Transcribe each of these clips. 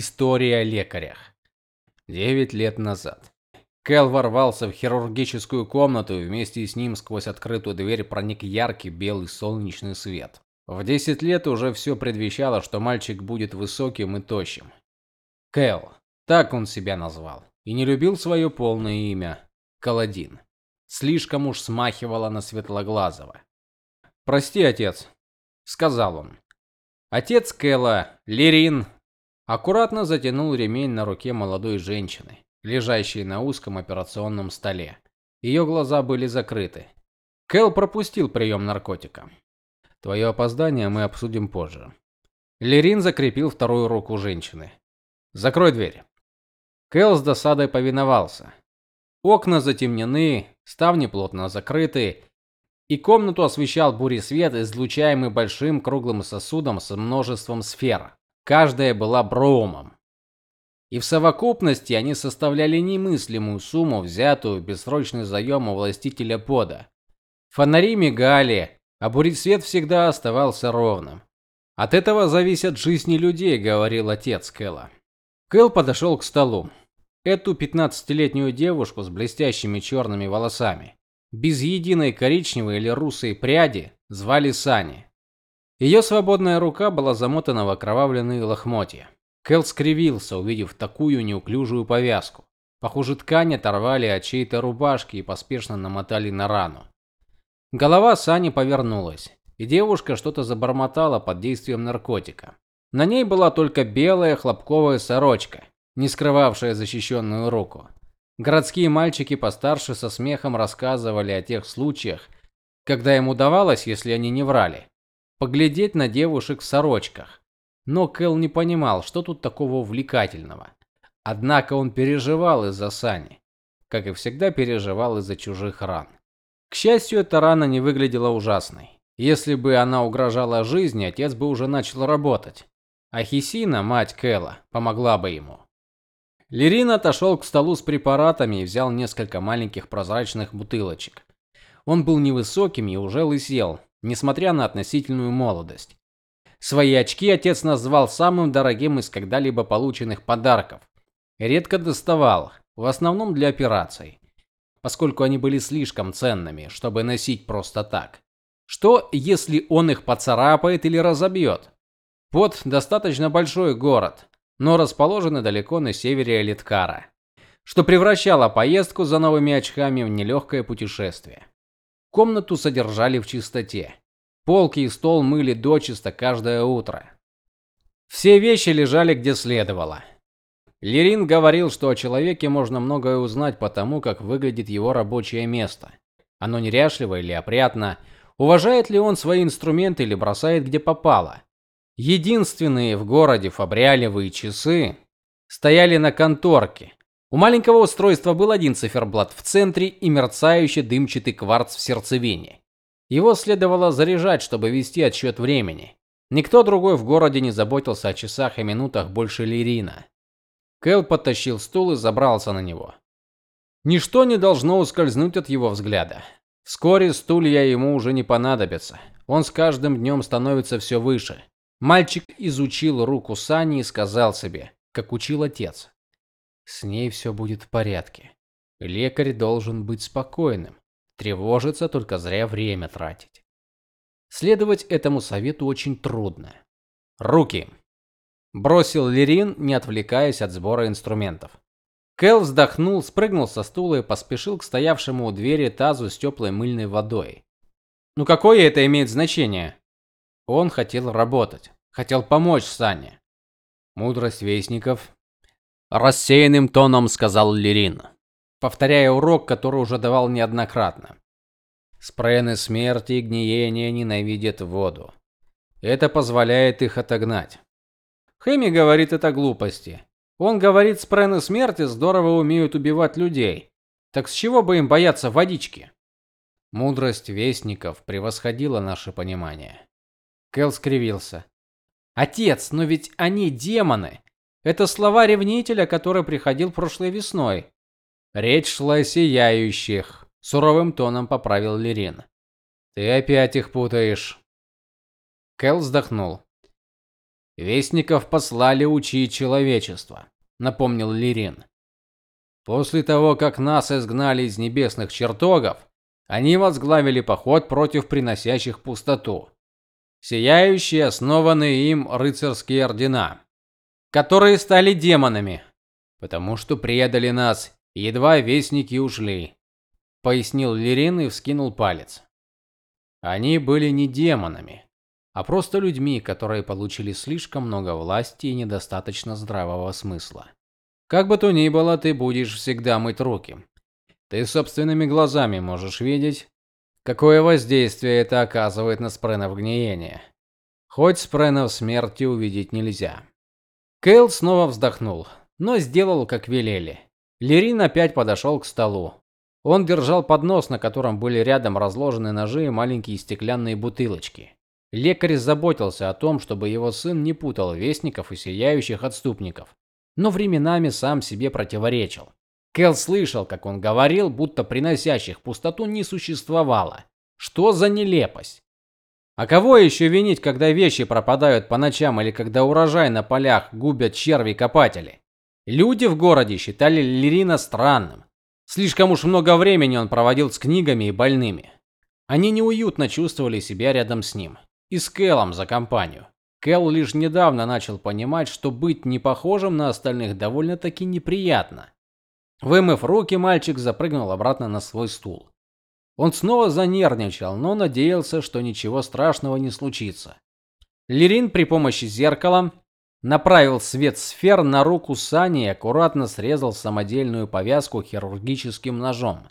История о лекарях. Девять лет назад. Кэл ворвался в хирургическую комнату, и вместе с ним сквозь открытую дверь проник яркий белый солнечный свет. В 10 лет уже все предвещало, что мальчик будет высоким и тощим. Кэл, так он себя назвал, и не любил свое полное имя Каладин. Слишком уж смахивало на светлоглазого. "Прости, отец", сказал он. Отец Кэла, Лерин, аккуратно затянул ремень на руке молодой женщины, лежащей на узком операционном столе. Ее глаза были закрыты. Кэл пропустил прием наркотика. Твое опоздание мы обсудим позже. Лерин закрепил вторую руку женщины. Закрой дверь. Кэл с досадой повиновался. Окна затемнены, ставни плотно закрыты, и комнату освещал буресвет, излучаемый большим круглым сосудом с множеством сфер. Каждая была бромом. И в совокупности они составляли немыслимую сумму, взятую в бессрочный заем у властителя пода. Фонари мигали, а буресвет всегда оставался ровным. От этого зависят жизни людей, говорил отец Кэла. Кэл подошел к столу. Эту пятнадцатилетнюю девушку с блестящими черными волосами, без единой коричневой или русой пряди, звали Сани. Ее свободная рука была замотана в окровавленные лохмотья. Кэл скривился, увидев такую неуклюжую повязку. Похоже, ткань оторвали от чьей-то рубашки и поспешно намотали на рану. Голова Сани повернулась, и девушка что-то забормотала под действием наркотика. На ней была только белая хлопковая сорочка, не скрывавшая защищенную руку. Городские мальчики постарше со смехом рассказывали о тех случаях, когда им удавалось, если они не врали, поглядеть на девушек в сорочках. Но Кэл не понимал, что тут такого увлекательного. Однако он переживал из-за Сани, как и всегда переживал из-за чужих ран. К счастью, эта рана не выглядела ужасной. Если бы она угрожала жизни, отец бы уже начал работать. А Хисина, мать Кэла, помогла бы ему. Лерин отошел к столу с препаратами и взял несколько маленьких прозрачных бутылочек. Он был невысоким и уже лысел, несмотря на относительную молодость. Свои очки отец назвал самым дорогим из когда-либо полученных подарков. Редко доставал, в основном для операций, поскольку они были слишком ценными, чтобы носить просто так. Что, если он их поцарапает или разобьет? Под достаточно большой город, но расположенный далеко на севере Элиткара, что превращало поездку за новыми очками в нелегкое путешествие. Комнату содержали в чистоте. Полки и стол мыли дочисто каждое утро. Все вещи лежали где следовало. Лерин говорил, что о человеке можно многое узнать по тому, как выглядит его рабочее место. Оно неряшливо или опрятно, уважает ли он свои инструменты или бросает где попало. Единственные в городе фабриалевые часы стояли на конторке. У маленького устройства был один циферблат в центре и мерцающий дымчатый кварц в сердцевине. Его следовало заряжать, чтобы вести отсчет времени. Никто другой в городе не заботился о часах и минутах больше Лирина. Кэл подтащил стул и забрался на него. Ничто не должно ускользнуть от его взгляда. Вскоре стулья ему уже не понадобятся. Он с каждым днем становится все выше. Мальчик изучил руку Сани и сказал себе, как учил отец: "С ней все будет в порядке. Лекарь должен быть спокойным, тревожиться только зря время тратить". Следовать этому совету очень трудно. Руки, бросил Лерин, не отвлекаясь от сбора инструментов. Кэл вздохнул, спрыгнул со стула и поспешил к стоявшему у двери тазу с теплой мыльной водой. Ну какое это имеет значение? Он хотел работать, хотел помочь Сане. Мудрость вестников, рассеянным тоном сказал Лерин, повторяя урок, который уже давал неоднократно. Спрены смерти и гниения ненавидят воду. Это позволяет их отогнать. Хэми говорит это глупости. Он говорит, спрены смерти здорово умеют убивать людей. Так с чего бы им бояться водички? Мудрость вестников превосходила наше понимание. Кэл скривился. Отец, но ведь они демоны. Это слова ревнителя, который приходил прошлой весной. Речь шла о сияющих, суровым тоном поправил Лерин. Ты опять их путаешь. Кэл вздохнул. Вестников послали учить человечество, напомнил Лирин. После того, как нас изгнали из небесных чертогов, они возглавили поход против приносящих пустоту. Сияющие основанные им рыцарские ордена, которые стали демонами, потому что предали нас, едва вестники ушли, пояснил Лирин и вскинул палец. Они были не демонами, а просто людьми, которые получили слишком много власти и недостаточно здравого смысла. Как бы то ни было, ты будешь всегда мыть руки. Ты собственными глазами можешь видеть, какое воздействие это оказывает на спренов гниения. Хоть спренов смерти увидеть нельзя. Кейл снова вздохнул, но сделал, как велели. Лерин опять подошел к столу. Он держал поднос, на котором были рядом разложены ножи и маленькие стеклянные бутылочки. Лекарь заботился о том, чтобы его сын не путал вестников и сияющих отступников, но временами сам себе противоречил. Кел слышал, как он говорил, будто приносящих пустоту не существовало. Что за нелепость? А кого еще винить, когда вещи пропадают по ночам или когда урожай на полях губят черви-копатели? Люди в городе считали Лирина странным. Слишком уж много времени он проводил с книгами и больными. Они неуютно чувствовали себя рядом с ним и с Кэлом за компанию. Кэл лишь недавно начал понимать, что быть не похожим на остальных довольно-таки неприятно. Вымыв руки, мальчик запрыгнул обратно на свой стул. Он снова занервничал, но надеялся, что ничего страшного не случится. Лирин при помощи зеркала направил свет сфер на руку Сани и аккуратно срезал самодельную повязку хирургическим ножом.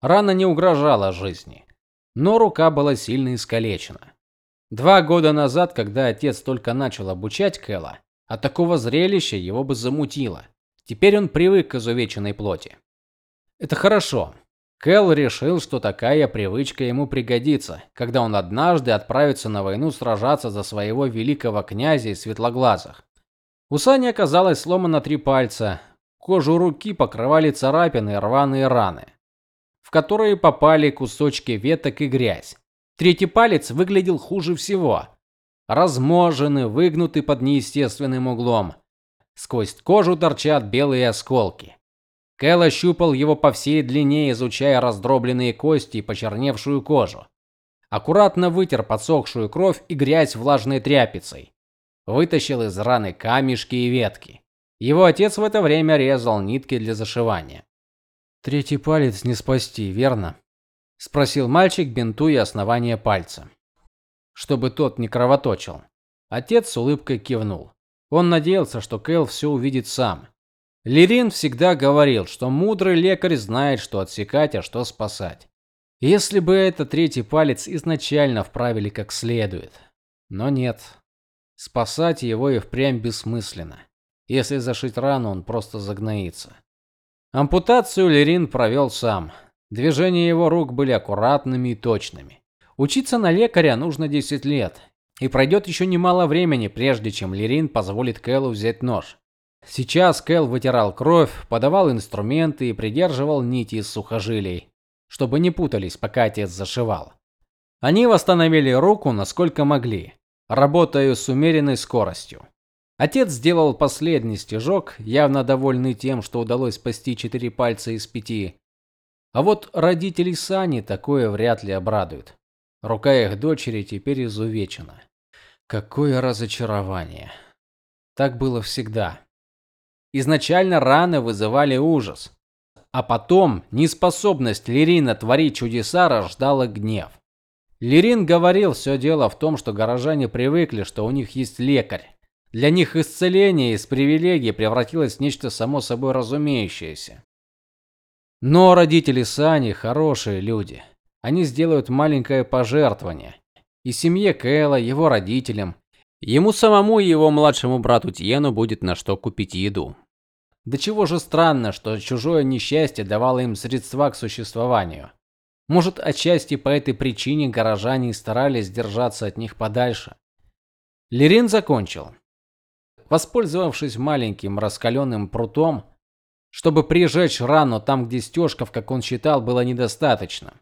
Рана не угрожала жизни, но рука была сильно искалечена. Два года назад, когда отец только начал обучать Кэла, от такого зрелища его бы замутило. Теперь он привык к изувеченной плоти. Это хорошо. Кэл решил, что такая привычка ему пригодится, когда он однажды отправится на войну сражаться за своего великого князя из Светлоглазых. У Сани оказалось сломано три пальца. Кожу руки покрывали царапины и рваные раны, в которые попали кусочки веток и грязь. Третий палец выглядел хуже всего. Разможенный, выгнутый под неестественным углом. Сквозь кожу торчат белые осколки. Кэл ощупал его по всей длине, изучая раздробленные кости и почерневшую кожу. Аккуратно вытер подсохшую кровь и грязь влажной тряпицей. Вытащил из раны камешки и ветки. Его отец в это время резал нитки для зашивания. Третий палец не спасти, верно? спросил мальчик, бинтуя основание пальца, чтобы тот не кровоточил. Отец с улыбкой кивнул. Он надеялся, что Кэл все увидит сам. Лирин всегда говорил, что мудрый лекарь знает, что отсекать, а что спасать. Если бы этот третий палец изначально вправили как следует. Но нет. Спасать его и впрямь бессмысленно. Если зашить рану, он просто загноится. Ампутацию Лирин провел сам. Движения его рук были аккуратными и точными. Учиться на лекаря нужно 10 лет, и пройдет еще немало времени, прежде чем Лерин позволит Кэлу взять нож. Сейчас Кэл вытирал кровь, подавал инструменты и придерживал нити из сухожилий, чтобы не путались, пока отец зашивал. Они восстановили руку, насколько могли, работая с умеренной скоростью. Отец сделал последний стежок, явно довольный тем, что удалось спасти четыре пальца из пяти, а вот родителей Сани такое вряд ли обрадует. Рука их дочери теперь изувечена. Какое разочарование. Так было всегда. Изначально раны вызывали ужас, а потом неспособность Лирина творить чудеса рождала гнев. Лирин говорил, все дело в том, что горожане привыкли, что у них есть лекарь. Для них исцеление из привилегий превратилось в нечто само собой разумеющееся. Но родители Сани хорошие люди. Они сделают маленькое пожертвование и семье Кэла, его родителям, ему самому и его младшему брату Тьену будет на что купить еду. Да чего же странно, что чужое несчастье давало им средства к существованию. Может, отчасти по этой причине горожане старались держаться от них подальше. Лерин закончил. Воспользовавшись маленьким раскаленным прутом, чтобы прижечь рану там, где стежков, как он считал, было недостаточно.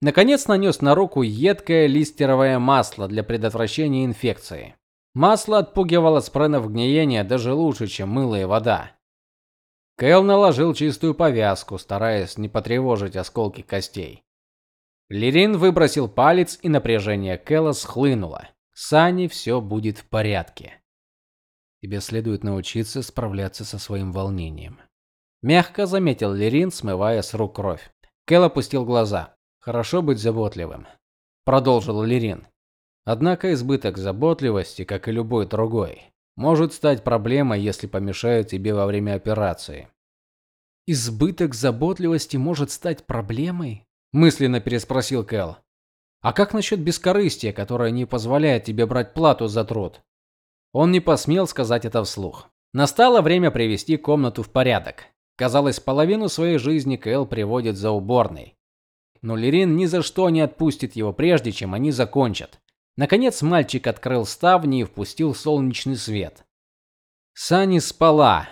Наконец нанес на руку едкое листеровое масло для предотвращения инфекции. Масло отпугивало спренов гниения даже лучше, чем мыло и вода. Кэл наложил чистую повязку, стараясь не потревожить осколки костей. Лерин выбросил палец, и напряжение Кэла схлынуло. С Аней все будет в порядке. Тебе следует научиться справляться со своим волнением. Мягко заметил Лерин, смывая с рук кровь. Кэл опустил глаза. Хорошо быть заботливым, продолжил Лерин. Однако избыток заботливости, как и любой другой, может стать проблемой, если помешает тебе во время операции. Избыток заботливости может стать проблемой? мысленно переспросил Кэл. А как насчет бескорыстия, которое не позволяет тебе брать плату за труд? Он не посмел сказать это вслух. Настало время привести комнату в порядок. Казалось, половину своей жизни Кэл приводит за уборной. Но Лерин ни за что не отпустит его прежде, чем они закончат. Наконец мальчик открыл ставни и впустил солнечный свет. Сани спала.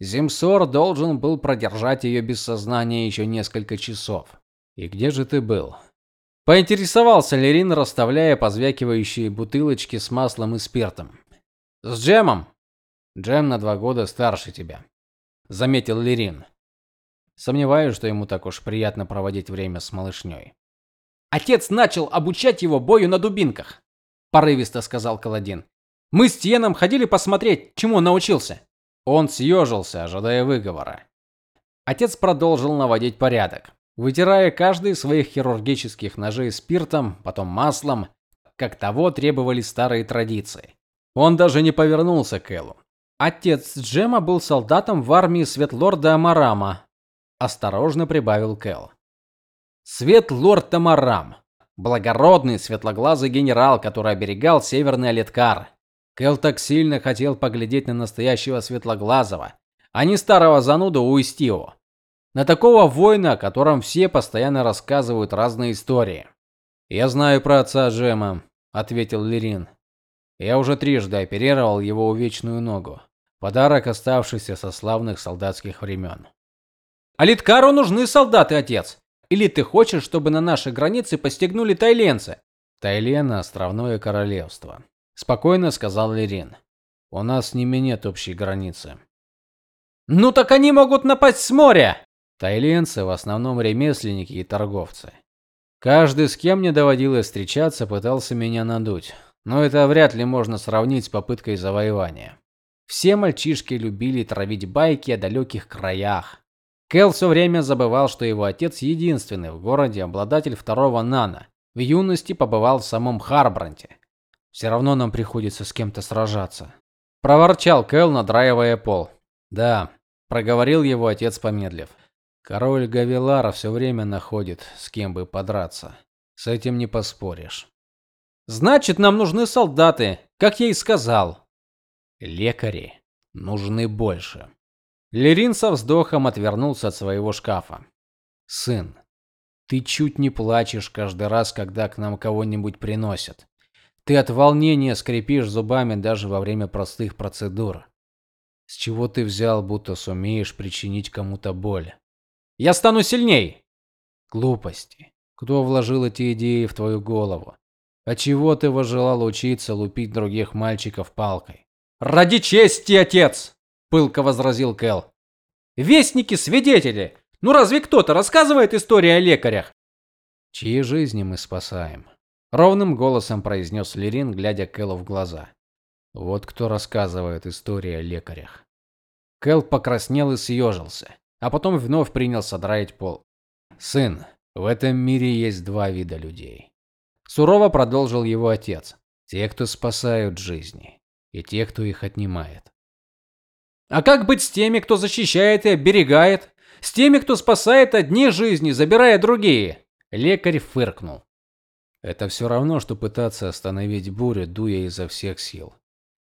Зимсор должен был продержать ее без сознания еще несколько часов. И где же ты был? Поинтересовался Лерин, расставляя позвякивающие бутылочки с маслом и спиртом. С Джемом. Джем на два года старше тебя, заметил Лерин. Сомневаюсь, что ему так уж приятно проводить время с малышней. Отец начал обучать его бою на дубинках порывисто сказал Каладин. Мы с Тиеном ходили посмотреть, чему научился. Он съежился, ожидая выговора. Отец продолжил наводить порядок, вытирая каждый из своих хирургических ножей спиртом, потом маслом, как того требовали старые традиции. Он даже не повернулся к Элу. Отец Джема был солдатом в армии Светлорда Амарама, осторожно прибавил Кэл. Светлорд Амарам. Благородный светлоглазый генерал, который оберегал Северный Алеткар. Кел так сильно хотел поглядеть на настоящего светлоглазого, а не старого зануду Уистио. На такого воина, о котором все постоянно рассказывают разные истории. Я знаю про отца Джема, ответил Лерин. Я уже трижды оперировал его увечную ногу. Подарок, оставшийся со славных солдатских времен. Алиткару нужны солдаты, отец. Или ты хочешь, чтобы на нашей границе постигнули тайленцы? Тайлена островное королевство, спокойно сказал Лерин. У нас с ними нет общей границы. Ну так они могут напасть с моря. Тайленцы в основном ремесленники и торговцы. Каждый, с кем мне доводилось встречаться, пытался меня надуть, но это вряд ли можно сравнить с попыткой завоевания. Все мальчишки любили травить байки о далеких краях, Кэл все время забывал, что его отец единственный в городе обладатель второго нана. В юности побывал в самом Харбранте. Все равно нам приходится с кем-то сражаться, проворчал Кэл, надраивая пол. Да, проговорил его отец, помедлив. Король Гавилара все время находит с кем бы подраться. С этим не поспоришь. Значит, нам нужны солдаты, как я и сказал. Лекари нужны больше. Лерин со вздохом отвернулся от своего шкафа. Сын, ты чуть не плачешь каждый раз, когда к нам кого-нибудь приносят. Ты от волнения скрипишь зубами даже во время простых процедур. С чего ты взял, будто сумеешь причинить кому-то боль? Я стану сильней. Глупости. Кто вложил эти идеи в твою голову? А чего ты возжелал учиться лупить других мальчиков палкой? Ради чести, отец пылко возразил Кэл. Вестники, свидетели. Ну разве кто-то рассказывает истории о лекарях? Чьи жизни мы спасаем? ровным голосом произнес Лерин, глядя Кэлу в глаза. Вот кто рассказывает истории о лекарях. Кэл покраснел и съежился, а потом вновь принялся драить пол. Сын, в этом мире есть два вида людей. Сурово продолжил его отец: те, кто спасают жизни, и те, кто их отнимает. А как быть с теми, кто защищает и оберегает? С теми, кто спасает одни жизни, забирая другие? Лекарь фыркнул. Это все равно что пытаться остановить бурю, дуя изо всех сил.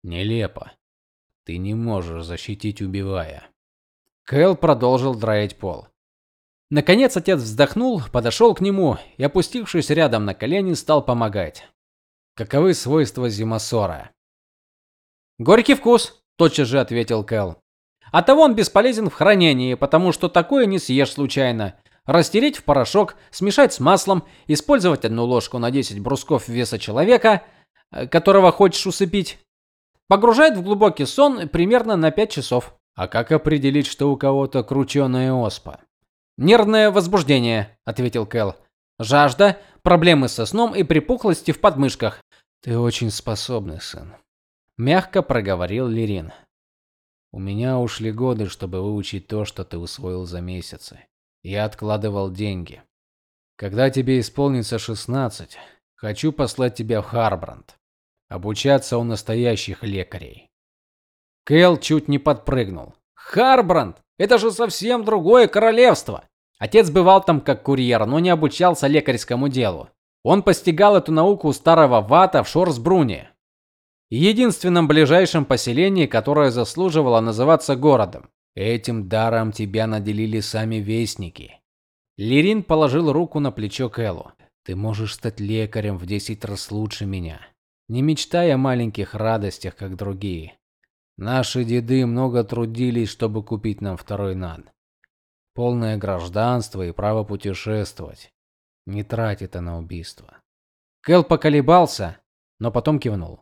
Нелепо. Ты не можешь защитить, убивая. Кэл продолжил драить пол. Наконец отец вздохнул, подошел к нему и, опустившись рядом на колени, стал помогать. Каковы свойства зимосора? Горький вкус, тотчас же ответил Кэл. А того он бесполезен в хранении, потому что такое не съешь случайно. Растереть в порошок, смешать с маслом, использовать одну ложку на 10 брусков веса человека, э, которого хочешь усыпить. Погружает в глубокий сон примерно на 5 часов. А как определить, что у кого-то крученая оспа? Нервное возбуждение, ответил Кэл. Жажда, проблемы со сном и припухлости в подмышках. Ты очень способный сын, мягко проговорил Лирин. У меня ушли годы, чтобы выучить то, что ты усвоил за месяцы. Я откладывал деньги. Когда тебе исполнится 16, хочу послать тебя в Харбранд, обучаться у настоящих лекарей. Кэл чуть не подпрыгнул. Харбранд это же совсем другое королевство. Отец бывал там как курьер, но не обучался лекарскому делу. Он постигал эту науку у старого вата в Шорсбруне, единственном ближайшем поселении, которое заслуживало называться городом. Этим даром тебя наделили сами вестники. Лирин положил руку на плечо Кэлу. Ты можешь стать лекарем в десять раз лучше меня. Не мечтай о маленьких радостях, как другие. Наши деды много трудились, чтобы купить нам второй нан. Полное гражданство и право путешествовать. Не трать это на убийство. Кэл поколебался, но потом кивнул.